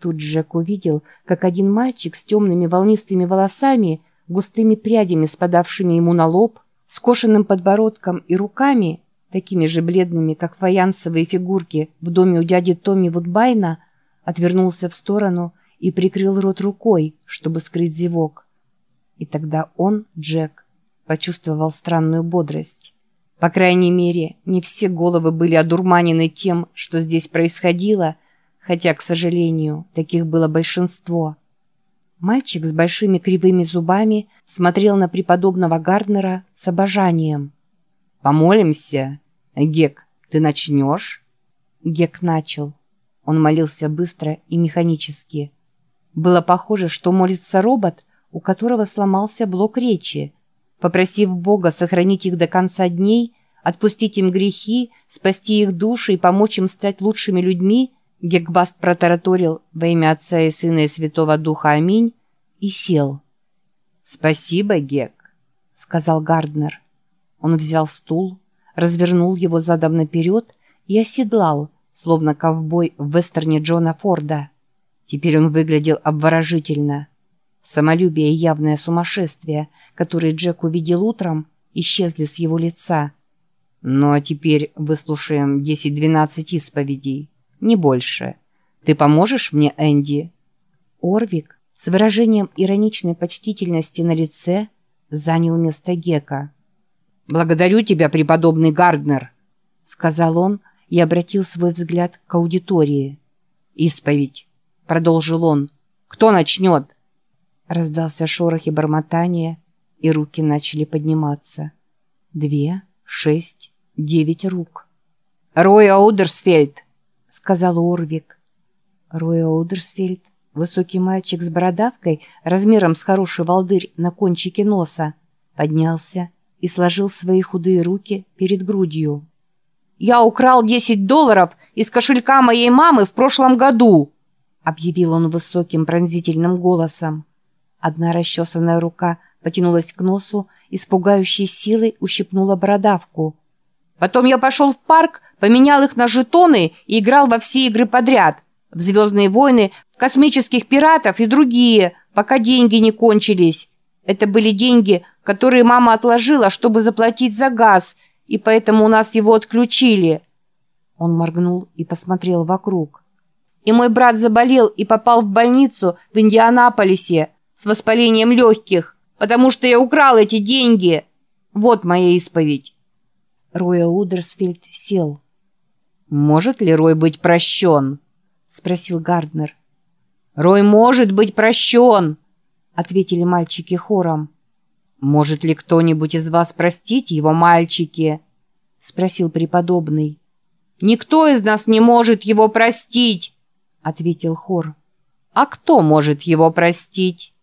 Тут Джек увидел, как один мальчик с темными волнистыми волосами, густыми прядями, спадавшими ему на лоб, скошенным подбородком и руками, такими же бледными, как фаянсовые фигурки в доме у дяди Томми Вудбайна, отвернулся в сторону и прикрыл рот рукой, чтобы скрыть зевок. И тогда он, Джек, почувствовал странную бодрость. По крайней мере, не все головы были одурманены тем, что здесь происходило, хотя, к сожалению, таких было большинство. Мальчик с большими кривыми зубами смотрел на преподобного Гарднера с обожанием. «Помолимся? Гек, ты начнешь?» Гек начал. Он молился быстро и механически. Было похоже, что молится робот, у которого сломался блок речи. Попросив Бога сохранить их до конца дней, отпустить им грехи, спасти их души и помочь им стать лучшими людьми, Гекбаст протараторил во имя Отца и Сына и Святого Духа Аминь и сел. «Спасибо, Гек», — сказал Гарднер. Он взял стул, развернул его задом наперед и оседлал, словно ковбой в вестерне Джона Форда. Теперь он выглядел обворожительно. Самолюбие и явное сумасшествие, которые Джек увидел утром, исчезли с его лица. «Ну а теперь выслушаем 10-12 исповедей, не больше. Ты поможешь мне, Энди?» Орвик с выражением ироничной почтительности на лице занял место Гека. «Благодарю тебя, преподобный Гарднер», — сказал он и обратил свой взгляд к аудитории. «Исповедь», — продолжил он. «Кто начнет?» Раздался шорох и бормотание, и руки начали подниматься. Две, шесть, девять рук. «Рой Аудерсфельд!» — сказал Орвик. Рой Аудерсфельд, высокий мальчик с бородавкой, размером с хороший волдырь на кончике носа, поднялся и сложил свои худые руки перед грудью. «Я украл десять долларов из кошелька моей мамы в прошлом году!» объявил он высоким пронзительным голосом. Одна расчесанная рука потянулась к носу и с пугающей силой ущипнула бородавку. «Потом я пошел в парк, поменял их на жетоны и играл во все игры подряд. В «Звездные войны», в «Космических пиратов» и другие, пока деньги не кончились. Это были деньги, которые мама отложила, чтобы заплатить за газ, и поэтому у нас его отключили». Он моргнул и посмотрел вокруг. «И мой брат заболел и попал в больницу в Индианаполисе с воспалением легких, потому что я украл эти деньги. Вот моя исповедь». Роя Удерсфельд сел. «Может ли Рой быть прощен?» — спросил Гарднер. «Рой может быть прощен!» — ответили мальчики хором. «Может ли кто-нибудь из вас простить его, мальчики?» — спросил преподобный. «Никто из нас не может его простить!» — ответил хор. «А кто может его простить?»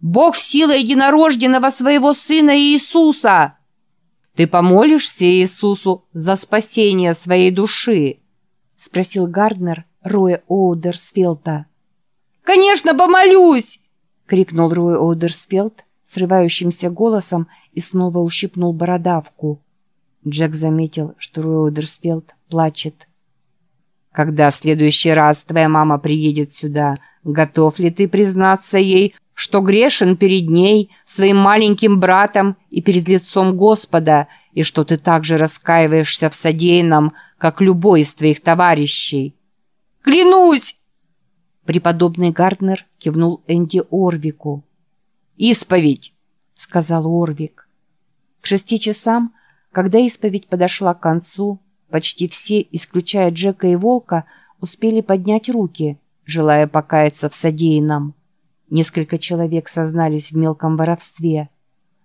Бог сила единорожденного своего Сына Иисуса. Ты помолишься Иисусу за спасение своей души? Спросил Гарднер Роя Оудерсфелта. «Конечно, помолюсь!» — крикнул Рой Оудерсфелд срывающимся голосом и снова ущипнул бородавку. Джек заметил, что Рой Оудерсфелд плачет. «Когда в следующий раз твоя мама приедет сюда, готов ли ты признаться ей, что грешен перед ней, своим маленьким братом и перед лицом Господа, и что ты также раскаиваешься в содеянном, как любой из твоих товарищей. «Клянусь!» Преподобный Гарднер кивнул Энди Орвику. «Исповедь!» — сказал Орвик. К шести часам, когда исповедь подошла к концу, почти все, исключая Джека и Волка, успели поднять руки, желая покаяться в содеянном. Несколько человек сознались в мелком воровстве.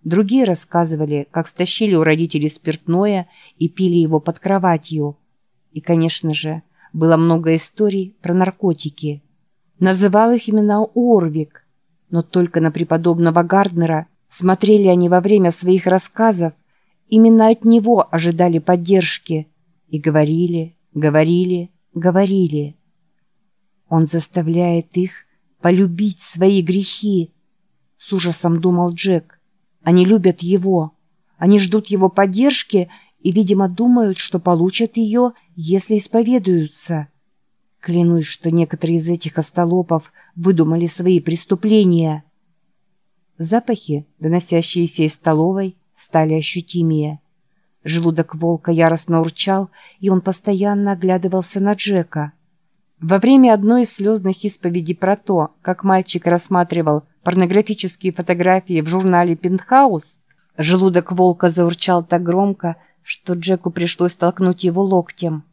Другие рассказывали, как стащили у родителей спиртное и пили его под кроватью. И, конечно же, было много историй про наркотики. Называл их имена Орвик, но только на преподобного Гарднера смотрели они во время своих рассказов, именно от него ожидали поддержки и говорили, говорили, говорили. Он заставляет их полюбить свои грехи. С ужасом думал Джек. Они любят его. Они ждут его поддержки и, видимо, думают, что получат ее, если исповедуются. Клянусь, что некоторые из этих остолопов выдумали свои преступления. Запахи, доносящиеся из столовой, стали ощутимее. Желудок волка яростно урчал, и он постоянно оглядывался на Джека. Во время одной из слезных исповедей про то, как мальчик рассматривал порнографические фотографии в журнале «Пентхаус», желудок волка заурчал так громко, что Джеку пришлось толкнуть его локтем.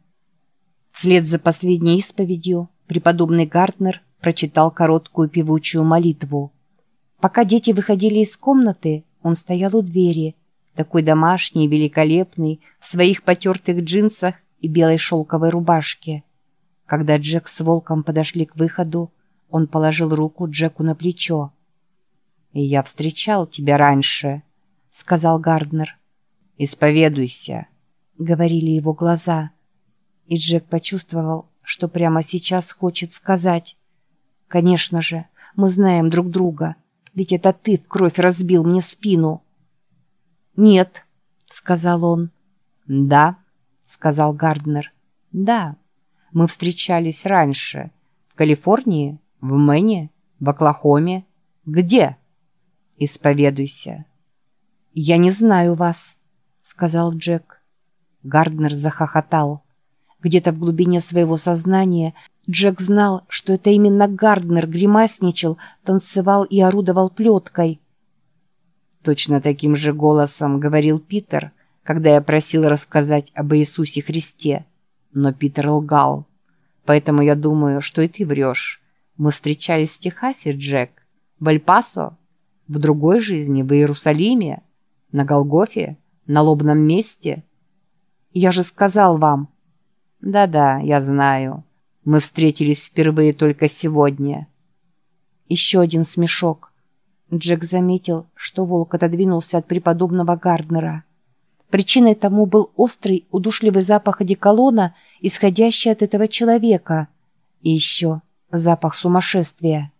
Вслед за последней исповедью преподобный Гартнер прочитал короткую певучую молитву. Пока дети выходили из комнаты, он стоял у двери, такой домашний и великолепный, в своих потертых джинсах и белой шелковой рубашке. Когда Джек с волком подошли к выходу, он положил руку Джеку на плечо. «И я встречал тебя раньше», — сказал Гарднер. «Исповедуйся», — говорили его глаза. И Джек почувствовал, что прямо сейчас хочет сказать. «Конечно же, мы знаем друг друга, ведь это ты в кровь разбил мне спину». «Нет», — сказал он. «Да», — сказал Гарднер. «Да, мы встречались раньше. В Калифорнии, в Мэне, в Оклахоме. Где?» «Исповедуйся». «Я не знаю вас», — сказал Джек. Гарднер захохотал. Где-то в глубине своего сознания Джек знал, что это именно Гарднер гримасничал, танцевал и орудовал плеткой. Точно таким же голосом говорил Питер, когда я просил рассказать об Иисусе Христе. Но Питер лгал. Поэтому я думаю, что и ты врешь. Мы встречались в Техасе, Джек. В Эль-Пасо. В другой жизни, в Иерусалиме. На Голгофе. На лобном месте. Я же сказал вам, «Да-да, я знаю. Мы встретились впервые только сегодня». Еще один смешок. Джек заметил, что волк отодвинулся от преподобного Гарднера. Причиной тому был острый, удушливый запах одеколона, исходящий от этого человека. И еще запах сумасшествия.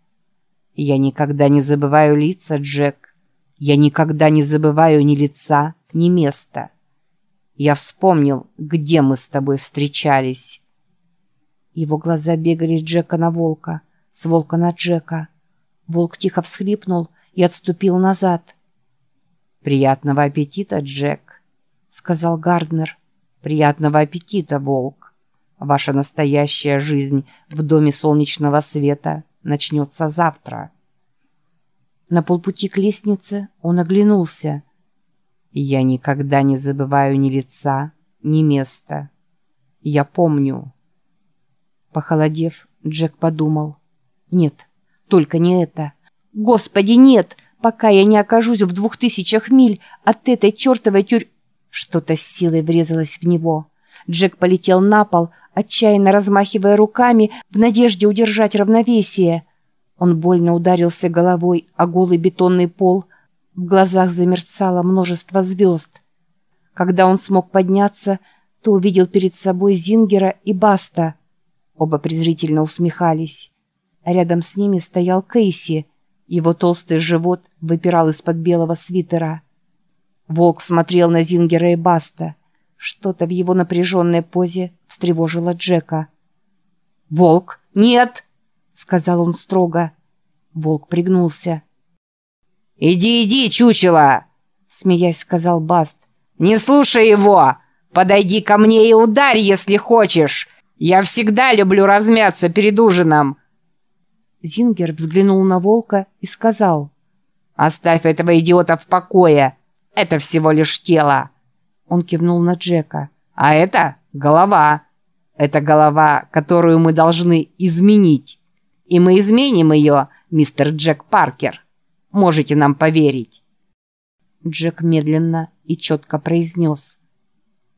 «Я никогда не забываю лица, Джек. Я никогда не забываю ни лица, ни места». Я вспомнил, где мы с тобой встречались. Его глаза бегали с Джека на волка, с волка на Джека. Волк тихо всхлипнул и отступил назад. «Приятного аппетита, Джек», — сказал Гарднер. «Приятного аппетита, волк. Ваша настоящая жизнь в доме солнечного света начнется завтра». На полпути к лестнице он оглянулся — я никогда не забываю ни лица, ни места. Я помню. Похолодев, Джек подумал. Нет, только не это. Господи, нет! Пока я не окажусь в двух тысячах миль от этой чертовой тюрь... Что-то с силой врезалось в него. Джек полетел на пол, отчаянно размахивая руками в надежде удержать равновесие. Он больно ударился головой о голый бетонный пол, в глазах замерцало множество звезд. Когда он смог подняться, то увидел перед собой Зингера и Баста. Оба презрительно усмехались. Рядом с ними стоял Кейси. Его толстый живот выпирал из-под белого свитера. Волк смотрел на Зингера и Баста. Что-то в его напряженной позе встревожило Джека. «Волк, нет!» — сказал он строго. Волк пригнулся. «Иди, иди, чучело!» — смеясь сказал Баст. «Не слушай его! Подойди ко мне и ударь, если хочешь! Я всегда люблю размяться перед ужином!» Зингер взглянул на волка и сказал. «Оставь этого идиота в покое! Это всего лишь тело!» Он кивнул на Джека. «А это голова! Это голова, которую мы должны изменить! И мы изменим ее, мистер Джек Паркер!» Можете нам поверить». Джек медленно и четко произнес.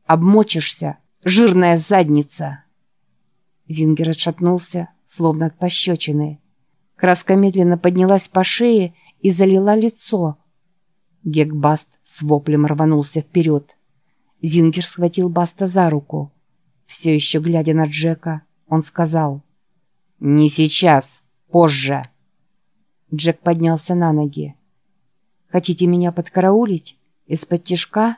«Обмочишься, жирная задница!» Зингер отшатнулся, словно от пощечины. Краска медленно поднялась по шее и залила лицо. Гекбаст с воплем рванулся вперед. Зингер схватил Баста за руку. Все еще глядя на Джека, он сказал «Не сейчас, позже». Джек поднялся на ноги. «Хотите меня подкараулить? Из-под тишка?»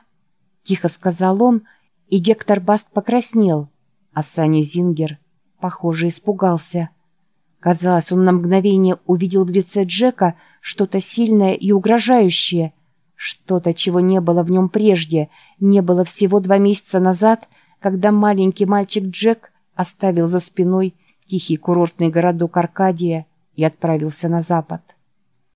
Тихо сказал он, и Гектор Баст покраснел, а Саня Зингер похоже, испугался. Казалось, он на мгновение увидел в лице Джека что-то сильное и угрожающее, что-то, чего не было в нем прежде, не было всего два месяца назад, когда маленький мальчик Джек оставил за спиной тихий курортный городок Аркадия и отправился на запад.